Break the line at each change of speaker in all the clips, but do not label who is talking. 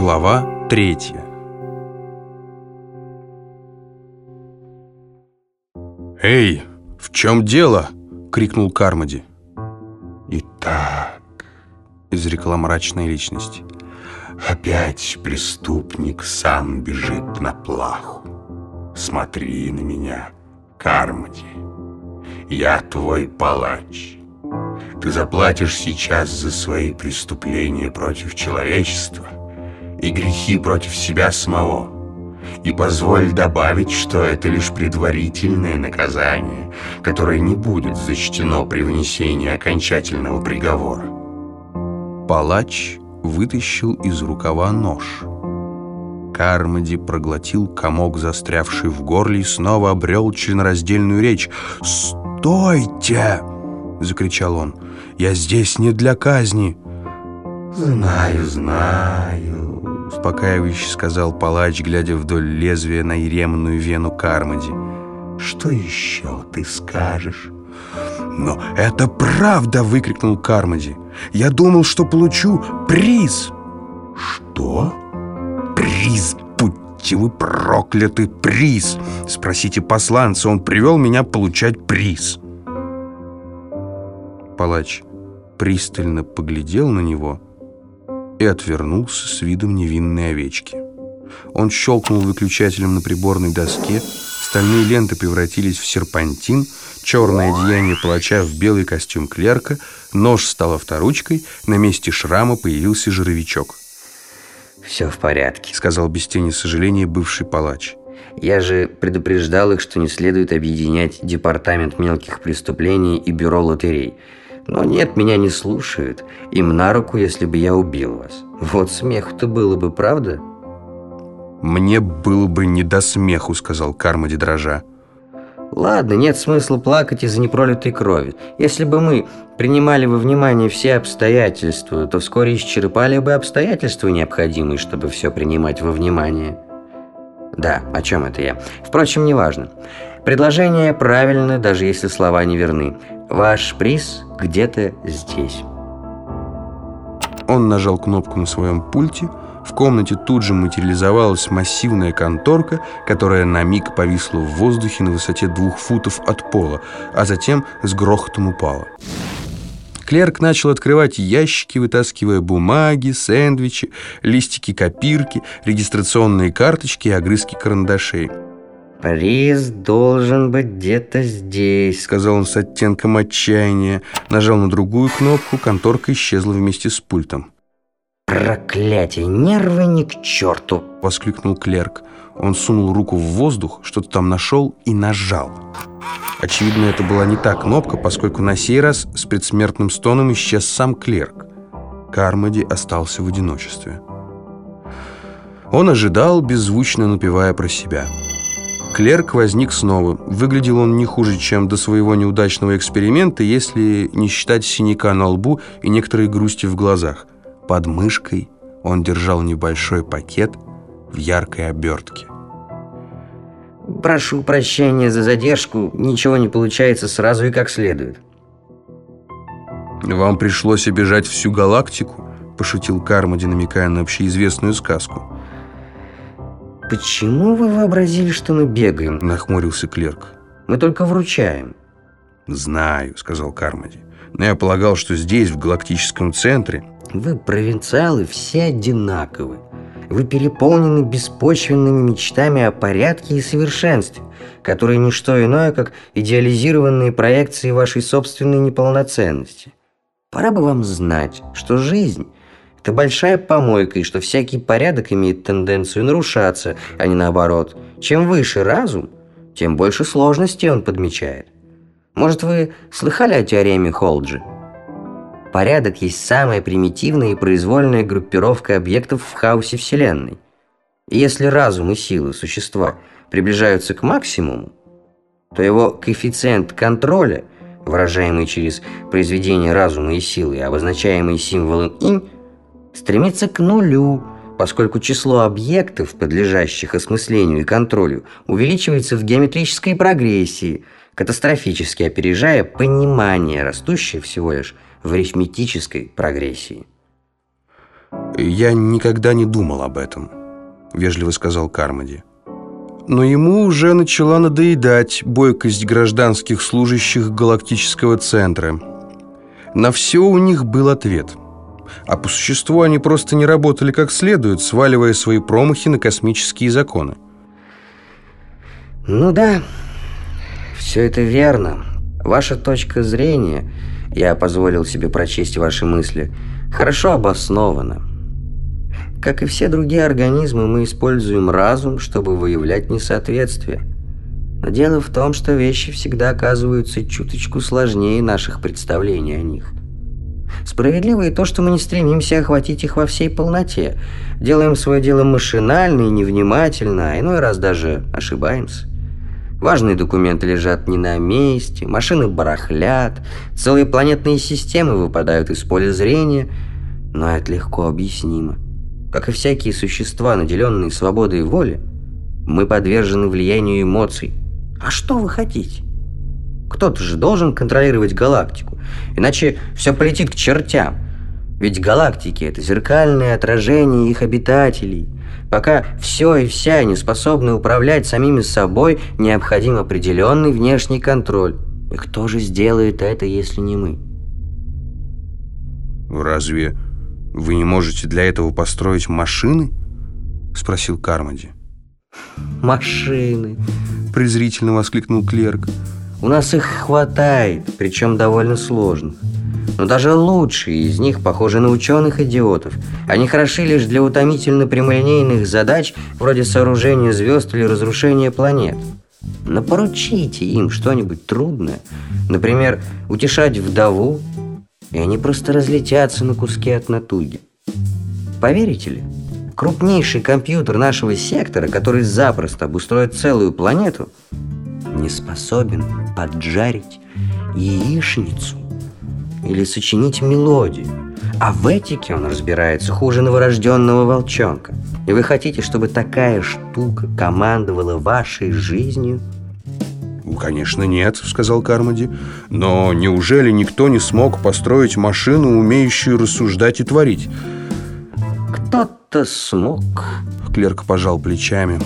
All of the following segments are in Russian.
Глава третья «Эй, в чем дело?» — крикнул Кармоди.
«Итак», —
изрекла мрачная личность,
«опять преступник сам бежит на плаху. Смотри на меня, Кармоди, я твой палач». Ты заплатишь сейчас за свои преступления против человечества и грехи против себя самого. И позволь добавить, что это лишь предварительное наказание, которое не будет зачтено при вынесении окончательного приговора.
Палач вытащил из рукава нож. Кармоди проглотил комок, застрявший в горле, и снова обрел членораздельную речь. «Стойте!» — закричал он. «Я здесь не для казни!»
«Знаю, знаю», —
успокаивающе сказал палач, глядя вдоль лезвия на еремную вену Кармоди.
«Что еще ты скажешь?»
«Но это правда!» — выкрикнул Кармоди. «Я думал, что получу приз!»
«Что?»
«Приз! Будьте вы прокляты! Приз! Спросите посланца, он привел меня получать приз!» Палач пристально поглядел на него и отвернулся с видом невинной овечки. Он щелкнул выключателем на приборной доске, стальные ленты превратились в серпантин, черное одеяние палача в белый костюм клерка, нож стал авторучкой, на месте шрама появился жировичок.
«Все в порядке», —
сказал без тени сожаления бывший палач.
«Я же предупреждал их, что не следует объединять Департамент мелких преступлений и Бюро лотерей». Но нет, меня не слушают. Им на руку, если бы я убил вас. Вот смех-то было бы, правда?
Мне было бы не до смеху, сказал Кармоди дрожа.
Ладно, нет смысла плакать из-за непролитой крови. Если бы мы принимали во внимание все обстоятельства, то вскоре исчерпали бы обстоятельства необходимые, чтобы все принимать во внимание. Да, о чем это я? Впрочем, неважно. Предложение правильно, даже если слова не верны. Ваш приз где-то здесь.
Он нажал кнопку на своем пульте. В комнате тут же материализовалась массивная конторка, которая на миг повисла в воздухе на высоте двух футов от пола, а затем с грохотом упала. Клерк начал открывать ящики, вытаскивая бумаги, сэндвичи, листики копирки, регистрационные карточки и огрызки карандашей.
«Приз должен быть где-то здесь», —
сказал он с оттенком отчаяния. Нажал на другую кнопку, конторка исчезла вместе с пультом.
«Проклятие! Нервы ни к черту!»
— воскликнул клерк. Он сунул руку в воздух, что-то там нашел и нажал. Очевидно, это была не та кнопка, поскольку на сей раз с предсмертным стоном исчез сам клерк. Кармоди остался в одиночестве. Он ожидал, беззвучно напевая про себя — Клерк возник снова. Выглядел он не хуже, чем до своего неудачного эксперимента, если не считать синяка на лбу и некоторой грусти в глазах. Под мышкой он держал небольшой пакет в яркой обертке.
«Прошу прощения за задержку. Ничего не получается сразу и как следует».
«Вам пришлось обижать всю галактику?» – пошутил Кармоди, намекая на общеизвестную сказку.
«Почему вы вообразили, что мы бегаем?»
– нахмурился клерк.
«Мы только вручаем».
«Знаю», – сказал Кармоди. «Но я полагал, что здесь, в галактическом центре...»
«Вы, провинциалы, все одинаковы. Вы переполнены беспочвенными мечтами о порядке и совершенстве, которые не что иное, как идеализированные проекции вашей собственной неполноценности. Пора бы вам знать, что жизнь – это большая помойка, и что всякий порядок имеет тенденцию нарушаться, а не наоборот. Чем выше разум, тем больше сложностей он подмечает. Может, вы слыхали о теореме Холджи? Порядок есть самая примитивная и произвольная группировка объектов в хаосе Вселенной. И если разум и силы существа приближаются к максимуму, то его коэффициент контроля, выражаемый через произведение разума и силы, обозначаемый символом «инь», стремится к нулю, поскольку число объектов, подлежащих осмыслению и контролю, увеличивается в геометрической прогрессии, катастрофически опережая понимание, растущее всего лишь в арифметической прогрессии.
«Я никогда не думал об этом», — вежливо сказал Кармоди. Но ему уже начала надоедать бойкость гражданских служащих галактического центра. На все у них был ответ. А по существу они просто не работали как следует, сваливая свои промахи на космические законы.
Ну да, все это верно. Ваша точка зрения, я позволил себе прочесть ваши мысли, хорошо обоснована. Как и все другие организмы, мы используем разум, чтобы выявлять несоответствия. Но дело в том, что вещи всегда оказываются чуточку сложнее наших представлений о них. Справедливо и то, что мы не стремимся охватить их во всей полноте. Делаем свое дело машинально и невнимательно, а иной раз даже ошибаемся. Важные документы лежат не на месте, машины барахлят, целые планетные системы выпадают из поля зрения, но это легко объяснимо. Как и всякие существа, наделенные свободой воли, мы подвержены влиянию эмоций. А что вы хотите? Кто-то же должен контролировать галактику, иначе все полетит к чертям. Ведь галактики — это зеркальное отражение их обитателей. Пока все и вся не способны управлять самими собой, необходим определенный внешний контроль. И кто же сделает это, если не мы?
Разве «Вы не можете для этого построить машины?» — спросил Кармоди.
«Машины!»
— презрительно воскликнул клерк.
«У нас их хватает, причем довольно сложных. Но даже лучшие из них похожи на ученых-идиотов. Они хороши лишь для утомительно прямолинейных задач, вроде сооружения звезд или разрушения планет. Но поручите им что-нибудь трудное, например, утешать вдову и они просто разлетятся на куски от натуги. Поверите ли, крупнейший компьютер нашего сектора, который запросто обустроит целую планету, не способен поджарить яичницу или сочинить мелодию. А в этике он разбирается хуже новорожденного волчонка. И вы хотите, чтобы такая штука командовала вашей жизнью –
«Конечно нет», — сказал Кармоди. «Но неужели никто не смог построить машину, умеющую рассуждать и творить?»
«Кто-то смог», —
клерк пожал плечами.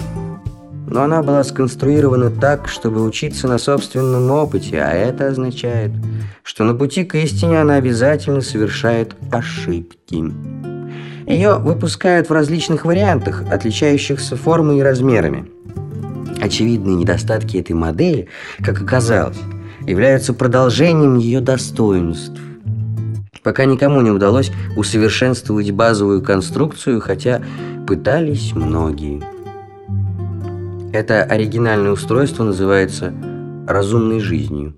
«Но она была сконструирована так, чтобы учиться на собственном опыте, а это означает, что на пути к истине она обязательно совершает ошибки». Ее выпускают в различных вариантах, отличающихся формой и размерами. Очевидные недостатки этой модели, как оказалось, являются продолжением ее достоинств. Пока никому не удалось усовершенствовать базовую конструкцию, хотя пытались многие. Это оригинальное устройство называется «разумной жизнью».